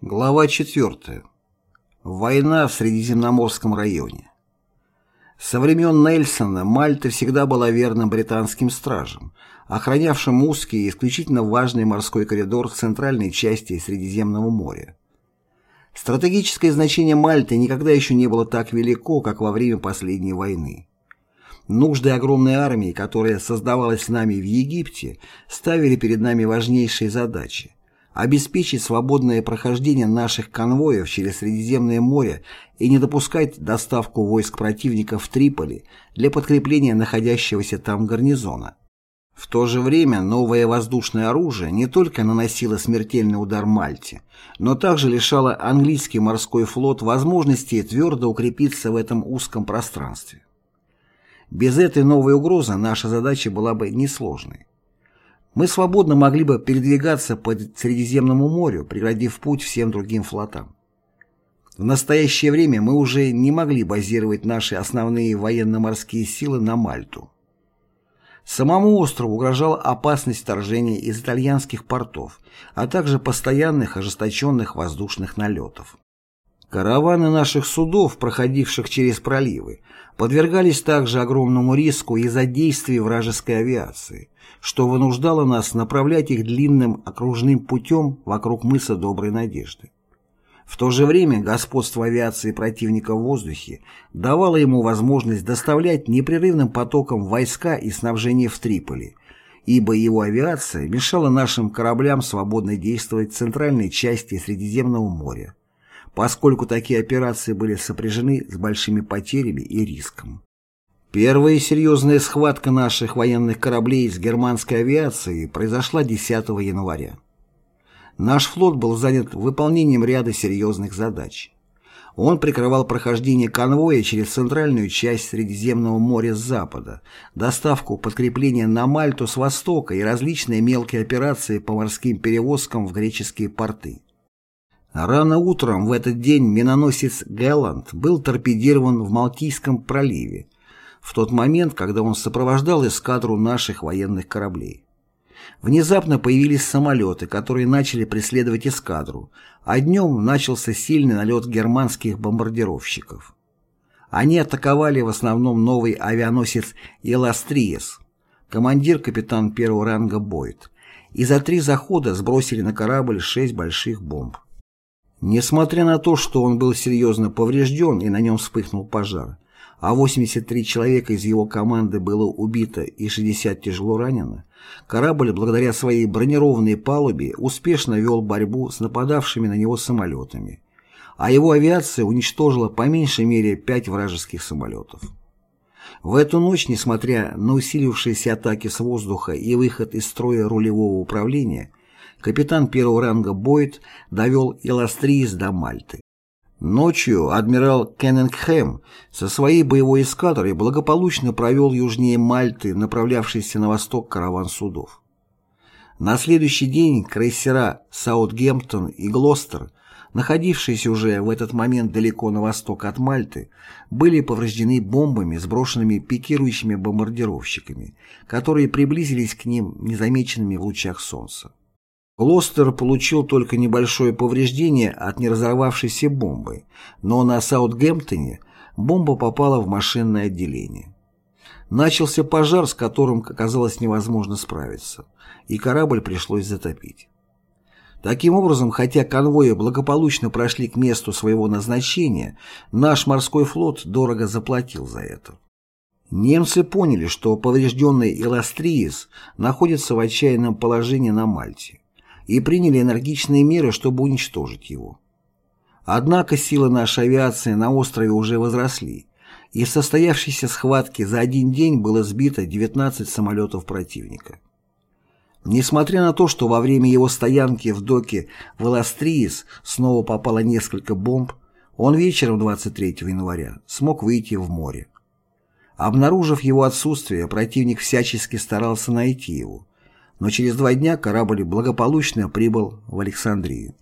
Глава 4. Война в Средиземноморском районе. Со времен Нельсона Мальта всегда была верным британским стражем, охранявшим узкий и исключительно важный морской коридор в центральной части Средиземного моря. Стратегическое значение Мальты никогда еще не было так велико, как во время последней войны. Нужды огромной армии, которая создавалась нами в Египте, ставили перед нами важнейшие задачи обеспечить свободное прохождение наших конвоев через Средиземное море и не допускать доставку войск противника в Триполи для подкрепления находящегося там гарнизона. В то же время новое воздушное оружие не только наносило смертельный удар Мальте, но также лишало английский морской флот возможности твердо укрепиться в этом узком пространстве. Без этой новой угрозы наша задача была бы несложной. Мы свободно могли бы передвигаться по Средиземному морю, преградив путь всем другим флотам. В настоящее время мы уже не могли базировать наши основные военно-морские силы на Мальту. Самому острову угрожала опасность вторжения из итальянских портов, а также постоянных ожесточенных воздушных налетов. Караваны наших судов, проходивших через проливы, подвергались также огромному риску из-за действий вражеской авиации, что вынуждало нас направлять их длинным окружным путем вокруг мыса Доброй Надежды. В то же время господство авиации противника в воздухе давало ему возможность доставлять непрерывным потоком войска и снабжение в Триполи, ибо его авиация мешала нашим кораблям свободно действовать в центральной части Средиземного моря, поскольку такие операции были сопряжены с большими потерями и риском. Первая серьезная схватка наших военных кораблей с германской авиацией произошла 10 января. Наш флот был занят выполнением ряда серьезных задач. Он прикрывал прохождение конвоя через центральную часть Средиземного моря с запада, доставку подкрепления на Мальту с востока и различные мелкие операции по морским перевозкам в греческие порты. Рано утром в этот день миноносец «Гэлланд» был торпедирован в Малтийском проливе, в тот момент, когда он сопровождал эскадру наших военных кораблей. Внезапно появились самолеты, которые начали преследовать эскадру, а днем начался сильный налет германских бомбардировщиков. Они атаковали в основном новый авианосец «Эластриес», командир капитан первого ранга Бойд, и за три захода сбросили на корабль шесть больших бомб. Несмотря на то, что он был серьезно поврежден и на нем вспыхнул пожар, а 83 человека из его команды было убито и 60 тяжело ранено, корабль, благодаря своей бронированной палубе, успешно вел борьбу с нападавшими на него самолетами, а его авиация уничтожила по меньшей мере пять вражеских самолетов. В эту ночь, несмотря на усилившиеся атаки с воздуха и выход из строя рулевого управления, капитан первого ранга Бойд довел Эластриис до Мальты. Ночью адмирал Кеннингхэм со своей боевой эскадрой благополучно провел южнее Мальты, направлявшийся на восток караван судов. На следующий день крейсера «Саутгемптон» и «Глостер», находившиеся уже в этот момент далеко на восток от Мальты, были повреждены бомбами, сброшенными пикирующими бомбардировщиками, которые приблизились к ним незамеченными в лучах солнца. Глостер получил только небольшое повреждение от неразорвавшейся бомбы, но на Саутгемптоне бомба попала в машинное отделение. Начался пожар, с которым оказалось невозможно справиться, и корабль пришлось затопить. Таким образом, хотя конвои благополучно прошли к месту своего назначения, наш морской флот дорого заплатил за это. Немцы поняли, что поврежденный Эластриис находится в отчаянном положении на Мальте и приняли энергичные меры, чтобы уничтожить его. Однако силы нашей авиации на острове уже возросли, и в состоявшейся схватке за один день было сбито 19 самолетов противника. Несмотря на то, что во время его стоянки в доке в Эластриис снова попало несколько бомб, он вечером 23 января смог выйти в море. Обнаружив его отсутствие, противник всячески старался найти его, но через два дня корабль благополучно прибыл в Александрию.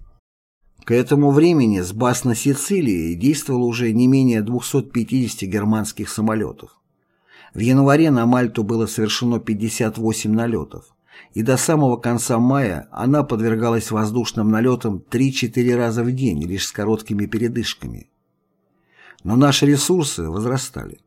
К этому времени с баз на Сицилии действовало уже не менее 250 германских самолетов. В январе на Мальту было совершено 58 налетов, и до самого конца мая она подвергалась воздушным налетам 3-4 раза в день, лишь с короткими передышками. Но наши ресурсы возрастали.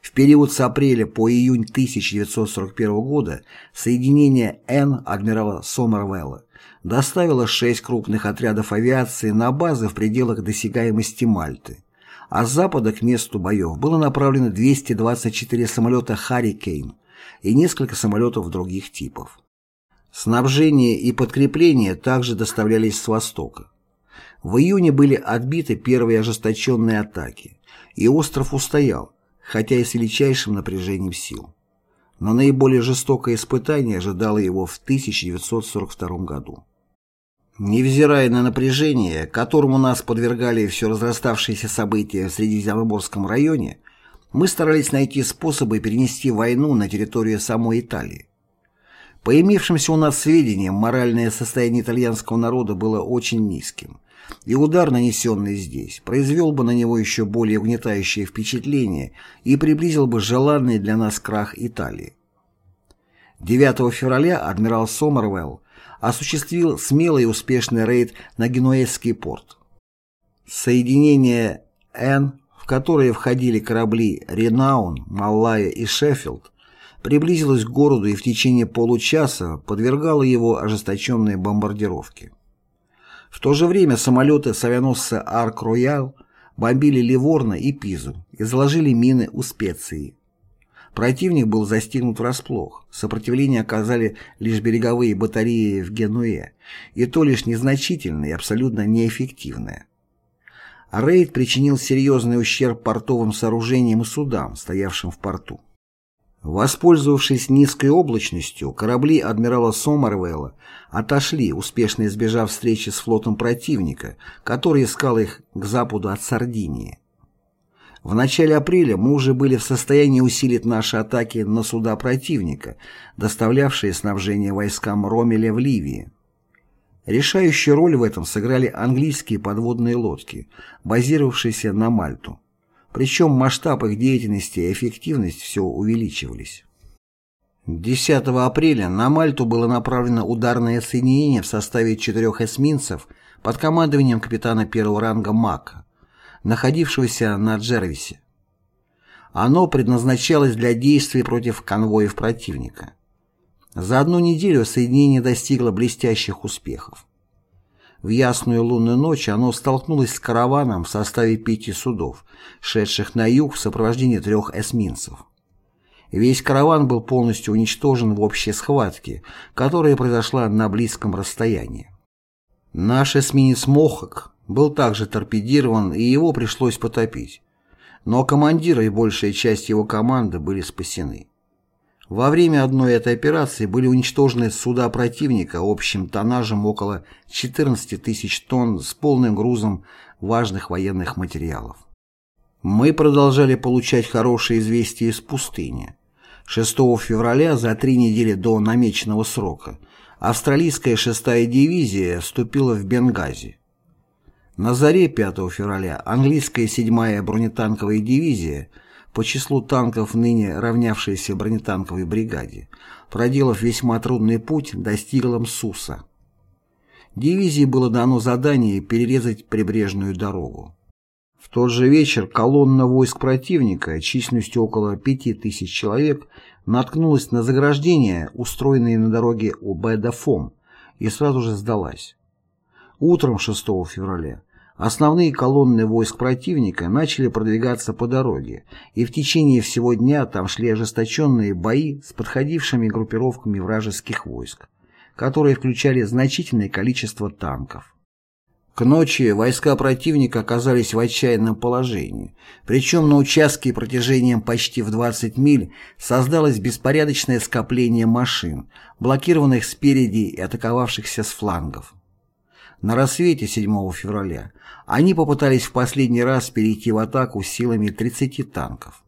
В период с апреля по июнь 1941 года соединение Н адмирала Сомервелла доставило шесть крупных отрядов авиации на базы в пределах досягаемости Мальты, а с запада к месту боев было направлено 224 самолета «Харрикейн» и несколько самолетов других типов. Снабжение и подкрепление также доставлялись с востока. В июне были отбиты первые ожесточенные атаки, и остров устоял, хотя и с величайшим напряжением сил. Но наиболее жестокое испытание ожидало его в 1942 году. Невзирая на напряжение, которому нас подвергали все разраставшиеся события в Средиземноморском районе, мы старались найти способы перенести войну на территорию самой Италии. По имевшимся у нас сведениям, моральное состояние итальянского народа было очень низким, и удар, нанесенный здесь, произвел бы на него еще более угнетающее впечатление и приблизил бы желанный для нас крах Италии. 9 февраля адмирал Сомервелл осуществил смелый и успешный рейд на Генуэзский порт. Соединение «Н», в которое входили корабли «Ренаун», «Маллая» и «Шеффилд», приблизилось к городу и в течение получаса подвергало его ожесточенной бомбардировке. В то же время самолеты авианосца «Арк-Роял» бомбили Ливорно и Пизу и заложили мины у Специи. Противник был застигнут врасплох, сопротивление оказали лишь береговые батареи в Генуе, и то лишь незначительное и абсолютно неэффективное. Рейд причинил серьезный ущерб портовым сооружениям и судам, стоявшим в порту. Воспользовавшись низкой облачностью, корабли адмирала Сомервелла отошли, успешно избежав встречи с флотом противника, который искал их к западу от Сардинии. В начале апреля мы уже были в состоянии усилить наши атаки на суда противника, доставлявшие снабжение войскам Ромеля в Ливии. Решающую роль в этом сыграли английские подводные лодки, базировавшиеся на Мальту. Причем масштаб их деятельности и эффективность все увеличивались. 10 апреля на Мальту было направлено ударное соединение в составе четырех эсминцев под командованием капитана первого ранга Мака, находившегося на Джервисе. Оно предназначалось для действий против конвоев противника. За одну неделю соединение достигло блестящих успехов. В ясную лунную ночь оно столкнулось с караваном в составе пяти судов, шедших на юг в сопровождении трех эсминцев. Весь караван был полностью уничтожен в общей схватке, которая произошла на близком расстоянии. Наш эсминец «Мохок» был также торпедирован, и его пришлось потопить. Но командир и большая часть его команды были спасены. Во время одной этой операции были уничтожены суда противника общим тоннажем около 14 тысяч тонн с полным грузом важных военных материалов. Мы продолжали получать хорошие известия из пустыни. 6 февраля, за три недели до намеченного срока, австралийская 6-я дивизия вступила в Бенгази. На заре 5 февраля английская 7-я бронетанковая дивизия – по числу танков ныне равнявшейся бронетанковой бригаде, проделав весьма трудный путь, достигла Мсуса. Дивизии было дано задание перерезать прибрежную дорогу. В тот же вечер колонна войск противника, численностью около 5000 человек, наткнулась на заграждение, устроенное на дороге у Бедафом, и сразу же сдалась. Утром 6 февраля Основные колонны войск противника начали продвигаться по дороге, и в течение всего дня там шли ожесточенные бои с подходившими группировками вражеских войск, которые включали значительное количество танков. К ночи войска противника оказались в отчаянном положении, причем на участке протяжением почти в 20 миль создалось беспорядочное скопление машин, блокированных спереди и атаковавшихся с флангов. На рассвете 7 февраля они попытались в последний раз перейти в атаку силами 30 танков.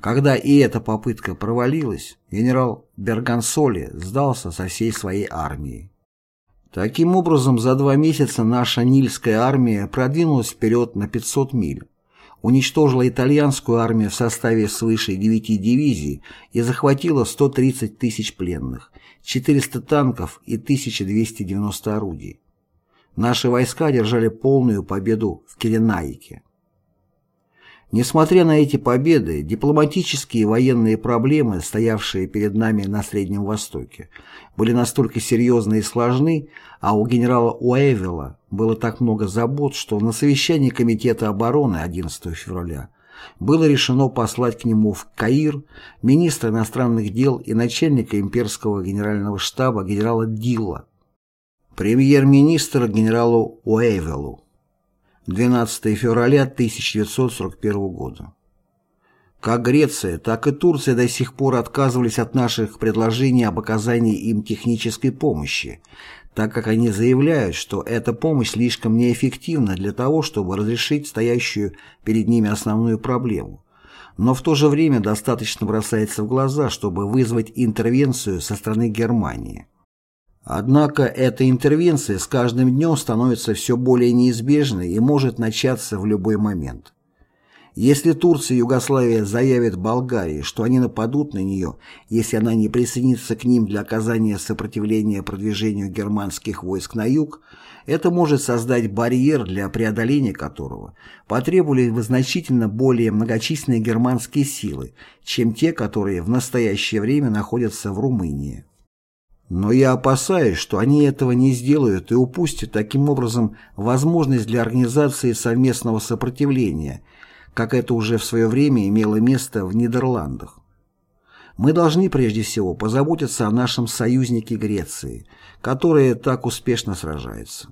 Когда и эта попытка провалилась, генерал Бергансоли сдался со всей своей армией. Таким образом, за два месяца наша Нильская армия продвинулась вперед на 500 миль, уничтожила итальянскую армию в составе свыше 9 дивизий и захватила 130 тысяч пленных, 400 танков и 1290 орудий. Наши войска одержали полную победу в Киренаике. Несмотря на эти победы, дипломатические и военные проблемы, стоявшие перед нами на Среднем Востоке, были настолько серьезны и сложны, а у генерала Уэйвелла было так много забот, что на совещании Комитета обороны 11 февраля было решено послать к нему в Каир министра иностранных дел и начальника имперского генерального штаба генерала Дилла, премьер-министра генералу Уэйвеллу 12 февраля 1941 года. Как Греция, так и Турция до сих пор отказывались от наших предложений об оказании им технической помощи, так как они заявляют, что эта помощь слишком неэффективна для того, чтобы разрешить стоящую перед ними основную проблему, но в то же время достаточно бросается в глаза, чтобы вызвать интервенцию со стороны Германии. Однако эта интервенция с каждым днем становится все более неизбежной и может начаться в любой момент. Если Турция и Югославия заявят Болгарии, что они нападут на нее, если она не присоединится к ним для оказания сопротивления продвижению германских войск на юг, это может создать барьер, для преодоления которого потребовались бы значительно более многочисленные германские силы, чем те, которые в настоящее время находятся в Румынии. Но я опасаюсь, что они этого не сделают и упустят таким образом возможность для организации совместного сопротивления, как это уже в свое время имело место в Нидерландах. Мы должны прежде всего позаботиться о нашем союзнике Греции, которая так успешно сражается.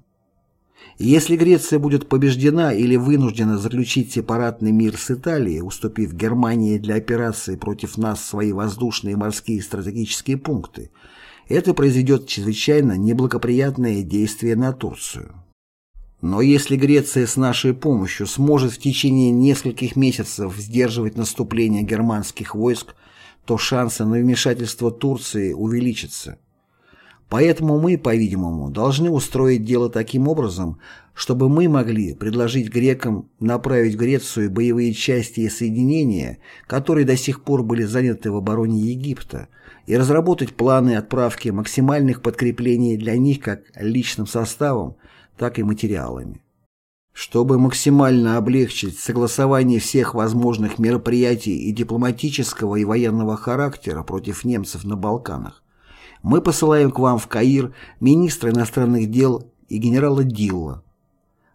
Если Греция будет побеждена или вынуждена заключить сепаратный мир с Италией, уступив Германии для операции против нас свои воздушные и морские стратегические пункты – это произведет чрезвычайно неблагоприятное действие на Турцию. Но если Греция с нашей помощью сможет в течение нескольких месяцев сдерживать наступление германских войск, то шансы на вмешательство Турции увеличатся. Поэтому мы, по-видимому, должны устроить дело таким образом, чтобы мы могли предложить грекам направить в Грецию боевые части и соединения, которые до сих пор были заняты в обороне Египта, и разработать планы отправки максимальных подкреплений для них как личным составом, так и материалами. Чтобы максимально облегчить согласование всех возможных мероприятий и дипломатического и военного характера против немцев на Балканах, мы посылаем к вам в Каир министра иностранных дел и генерала Дилла.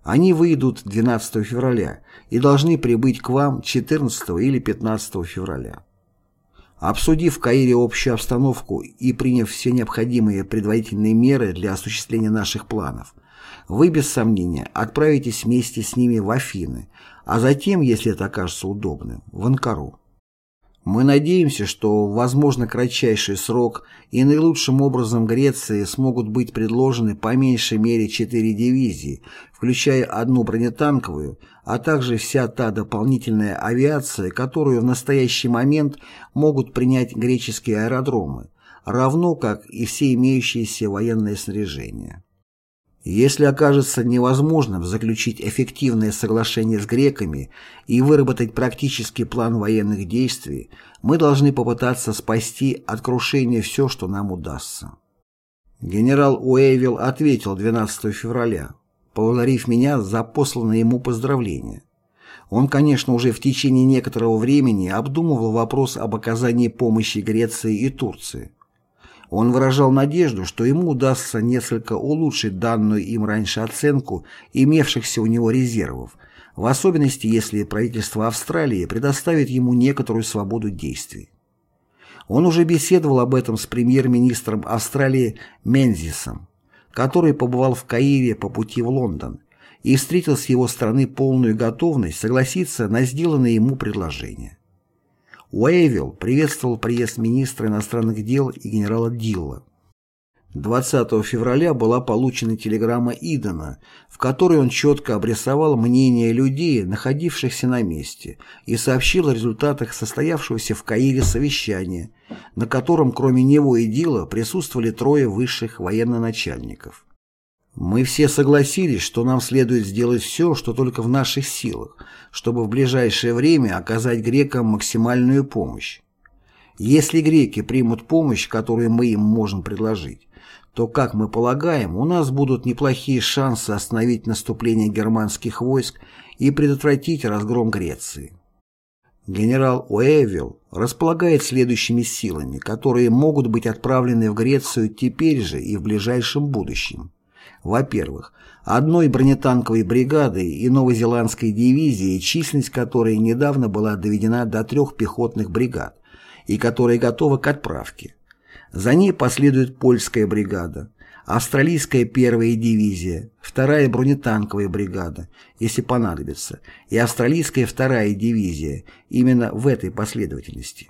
Они выйдут 12 февраля и должны прибыть к вам 14 или 15 февраля. Обсудив в Каире общую обстановку и приняв все необходимые предварительные меры для осуществления наших планов, вы, без сомнения, отправитесь вместе с ними в Афины, а затем, если это окажется удобным, в Анкару. Мы надеемся, что возможно кратчайший срок и наилучшим образом Греции смогут быть предложены по меньшей мере четыре дивизии, включая одну бронетанковую, а также вся та дополнительная авиация, которую в настоящий момент могут принять греческие аэродромы, равно как и все имеющиеся военные снаряжения. Если окажется невозможным заключить эффективное соглашение с греками и выработать практический план военных действий, мы должны попытаться спасти от крушения все, что нам удастся. Генерал Уэйвилл ответил 12 февраля, поблагодарив меня за посланное ему поздравление. Он, конечно, уже в течение некоторого времени обдумывал вопрос об оказании помощи Греции и Турции. Он выражал надежду, что ему удастся несколько улучшить данную им раньше оценку имевшихся у него резервов, в особенности если правительство Австралии предоставит ему некоторую свободу действий. Он уже беседовал об этом с премьер-министром Австралии Мензисом, который побывал в Каире по пути в Лондон и встретил с его стороны полную готовность согласиться на сделанное ему предложение. Уэйвилл приветствовал приезд министра иностранных дел и генерала Дилла. 20 февраля была получена телеграмма Идена, в которой он четко обрисовал мнение людей, находившихся на месте, и сообщил о результатах состоявшегося в Каире совещания, на котором кроме него и Дила присутствовали трое высших военноначальников. Мы все согласились, что нам следует сделать все, что только в наших силах, чтобы в ближайшее время оказать грекам максимальную помощь. Если греки примут помощь, которую мы им можем предложить, то, как мы полагаем, у нас будут неплохие шансы остановить наступление германских войск и предотвратить разгром Греции. Генерал Уэвилл располагает следующими силами, которые могут быть отправлены в Грецию теперь же и в ближайшем будущем. Во-первых, одной бронетанковой бригадой и новозеландской дивизии, численность которой недавно была доведена до трех пехотных бригад и которая готова к отправке. За ней последует польская бригада, австралийская первая дивизия, вторая бронетанковая бригада, если понадобится, и австралийская вторая дивизия, именно в этой последовательности.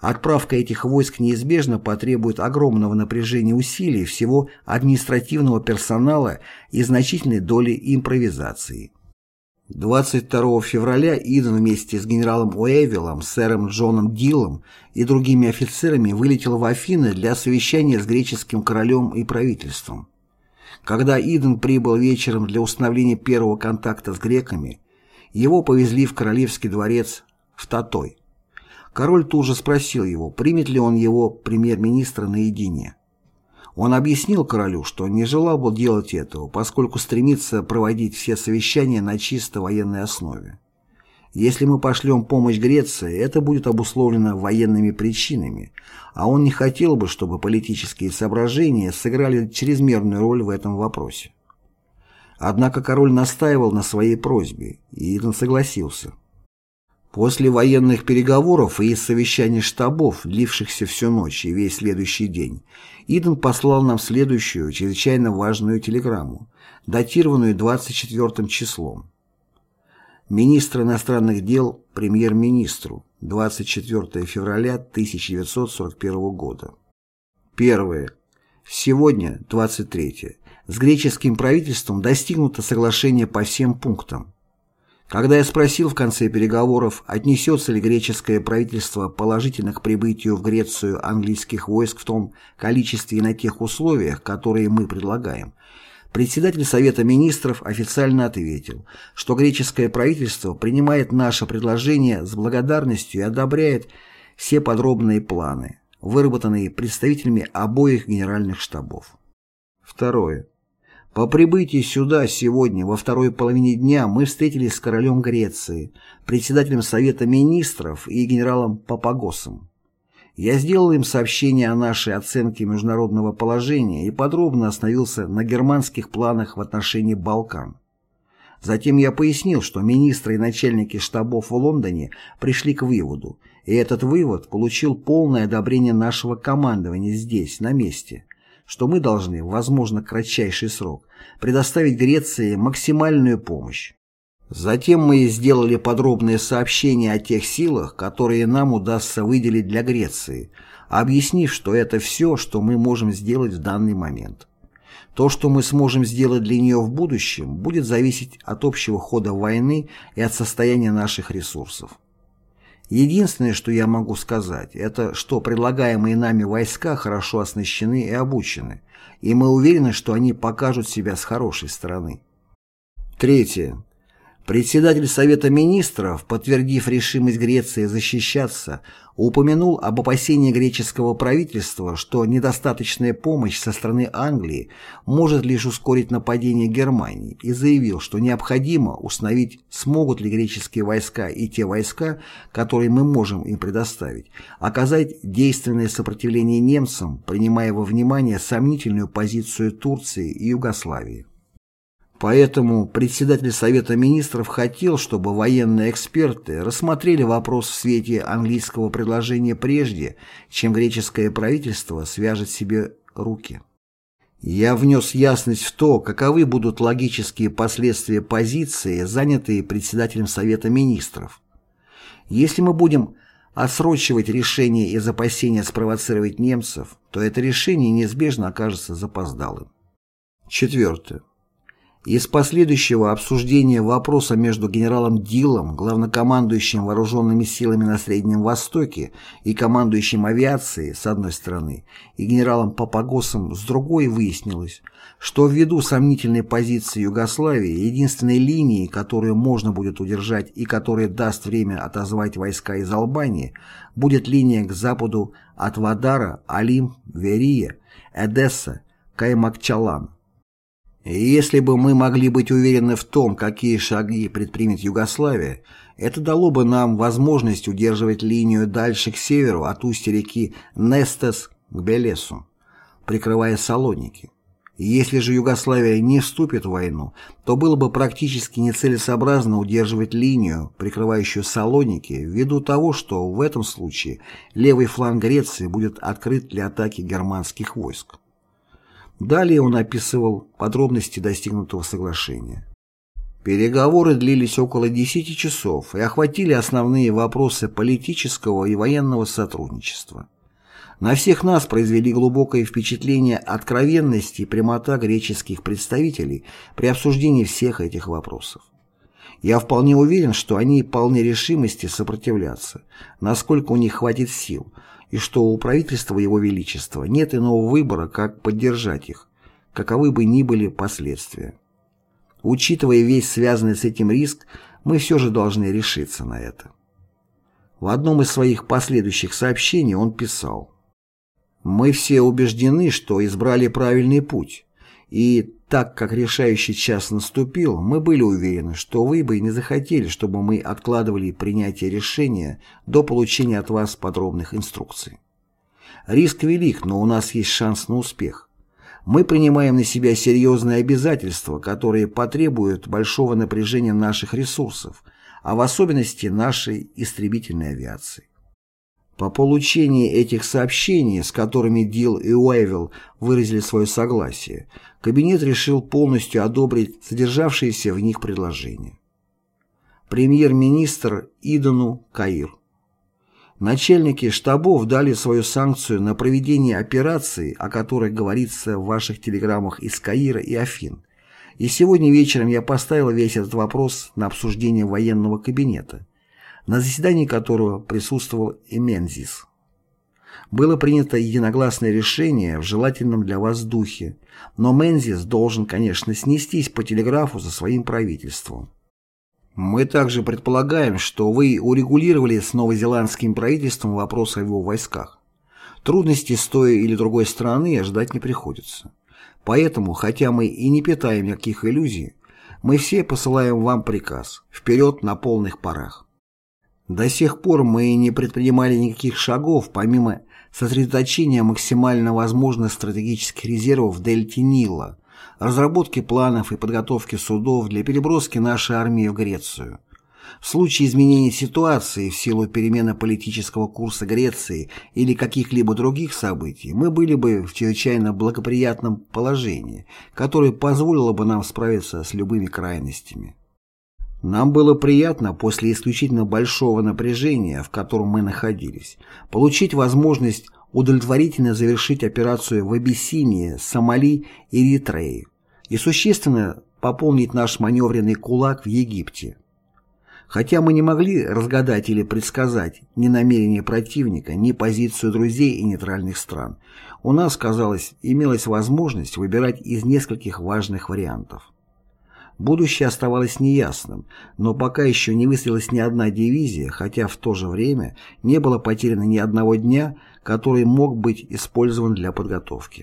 Отправка этих войск неизбежно потребует огромного напряжения усилий всего административного персонала и значительной доли импровизации. 22 февраля Иден вместе с генералом Уэвиллом, сэром Джоном Диллом и другими офицерами вылетел в Афины для совещания с греческим королем и правительством. Когда Иден прибыл вечером для установления первого контакта с греками, его повезли в королевский дворец в Татой. Король тут же спросил его, примет ли он его премьер-министра наедине. Он объяснил королю, что не желал бы делать этого, поскольку стремится проводить все совещания на чисто военной основе. Если мы пошлем помощь Греции, это будет обусловлено военными причинами, а он не хотел бы, чтобы политические соображения сыграли чрезмерную роль в этом вопросе. Однако король настаивал на своей просьбе, и Иден согласился. После военных переговоров и совещаний штабов, длившихся всю ночь и весь следующий день, Иден послал нам следующую, чрезвычайно важную телеграмму, датированную 24 числом. Министр иностранных дел премьер-министру 24 февраля 1941 года. Первое. Сегодня, 23 с греческим правительством достигнуто соглашение по всем пунктам. Когда я спросил в конце переговоров, отнесется ли греческое правительство положительно к прибытию в Грецию английских войск в том количестве и на тех условиях, которые мы предлагаем, председатель Совета Министров официально ответил, что греческое правительство принимает наше предложение с благодарностью и одобряет все подробные планы, выработанные представителями обоих генеральных штабов. Второе. По прибытии сюда сегодня во второй половине дня мы встретились с королем Греции, председателем Совета Министров и генералом Папагосом. Я сделал им сообщение о нашей оценке международного положения и подробно остановился на германских планах в отношении Балкан. Затем я пояснил, что министры и начальники штабов в Лондоне пришли к выводу, и этот вывод получил полное одобрение нашего командования здесь, на месте, что мы должны, возможно, кратчайший срок, предоставить Греции максимальную помощь. Затем мы сделали подробное сообщение о тех силах, которые нам удастся выделить для Греции, объяснив, что это все, что мы можем сделать в данный момент. То, что мы сможем сделать для нее в будущем, будет зависеть от общего хода войны и от состояния наших ресурсов. Единственное, что я могу сказать, это что предлагаемые нами войска хорошо оснащены и обучены, и мы уверены, что они покажут себя с хорошей стороны. Третье. Председатель Совета Министров, подтвердив решимость Греции защищаться, упомянул об опасении греческого правительства, что недостаточная помощь со стороны Англии может лишь ускорить нападение Германии, и заявил, что необходимо установить, смогут ли греческие войска и те войска, которые мы можем им предоставить, оказать действенное сопротивление немцам, принимая во внимание сомнительную позицию Турции и Югославии. Поэтому председатель Совета Министров хотел, чтобы военные эксперты рассмотрели вопрос в свете английского предложения прежде, чем греческое правительство свяжет себе руки. Я внес ясность в то, каковы будут логические последствия позиции, занятые председателем Совета Министров. Если мы будем отсрочивать решение из опасения спровоцировать немцев, то это решение неизбежно окажется запоздалым. Четвертое. Из последующего обсуждения вопроса между генералом Диллом, главнокомандующим вооруженными силами на Среднем Востоке и командующим авиацией с одной стороны, и генералом Папагосом с другой выяснилось, что ввиду сомнительной позиции Югославии единственной линией, которую можно будет удержать и которая даст время отозвать войска из Албании, будет линия к западу от Вадара, Алим, Верия, Эдесса, Каймакчалан. Если бы мы могли быть уверены в том, какие шаги предпримет Югославия, это дало бы нам возможность удерживать линию дальше к северу от устья реки Нестес к Белесу, прикрывая Салоники. Если же Югославия не вступит в войну, то было бы практически нецелесообразно удерживать линию, прикрывающую Салоники, ввиду того, что в этом случае левый фланг Греции будет открыт для атаки германских войск. Далее он описывал подробности достигнутого соглашения. Переговоры длились около 10 часов и охватили основные вопросы политического и военного сотрудничества. На всех нас произвели глубокое впечатление откровенность и прямота греческих представителей при обсуждении всех этих вопросов. Я вполне уверен, что они полны решимости сопротивляться, насколько у них хватит сил, и что у правительства Его Величества нет иного выбора, как поддержать их, каковы бы ни были последствия. Учитывая весь связанный с этим риск, мы все же должны решиться на это. В одном из своих последующих сообщений он писал «Мы все убеждены, что избрали правильный путь, и так как решающий час наступил, мы были уверены, что вы бы не захотели, чтобы мы откладывали принятие решения до получения от вас подробных инструкций. Риск велик, но у нас есть шанс на успех. Мы принимаем на себя серьезные обязательства, которые потребуют большого напряжения наших ресурсов, а в особенности нашей истребительной авиации. По получении этих сообщений, с которыми Дил и Уэйвилл выразили свое согласие, кабинет решил полностью одобрить содержавшиеся в них предложения. Премьер-министр Идану Каир. Начальники штабов дали свою санкцию на проведение операции, о которой говорится в ваших телеграммах из Каира и Афин. И сегодня вечером я поставил весь этот вопрос на обсуждение военного кабинета на заседании которого присутствовал и Мензис. Было принято единогласное решение в желательном для вас духе, но Мензис должен, конечно, снестись по телеграфу за своим правительством. Мы также предполагаем, что вы урегулировали с новозеландским правительством вопрос о его войсках. Трудностей с той или другой стороны ожидать не приходится. Поэтому, хотя мы и не питаем никаких иллюзий, мы все посылаем вам приказ «Вперед на полных парах». До сих пор мы не предпринимали никаких шагов, помимо сосредоточения максимально возможных стратегических резервов в дельте Нила, разработки планов и подготовки судов для переброски нашей армии в Грецию. В случае изменения ситуации в силу перемены политического курса Греции или каких-либо других событий, мы были бы в чрезвычайно благоприятном положении, которое позволило бы нам справиться с любыми крайностями. Нам было приятно после исключительно большого напряжения, в котором мы находились, получить возможность удовлетворительно завершить операцию в Абиссинии, Сомали и Эритрее и существенно пополнить наш маневренный кулак в Египте. Хотя мы не могли разгадать или предсказать ни намерения противника, ни позицию друзей и нейтральных стран, у нас, казалось, имелась возможность выбирать из нескольких важных вариантов. Будущее оставалось неясным, но пока еще не выстрелилась ни одна дивизия, хотя в то же время не было потеряно ни одного дня, который мог быть использован для подготовки.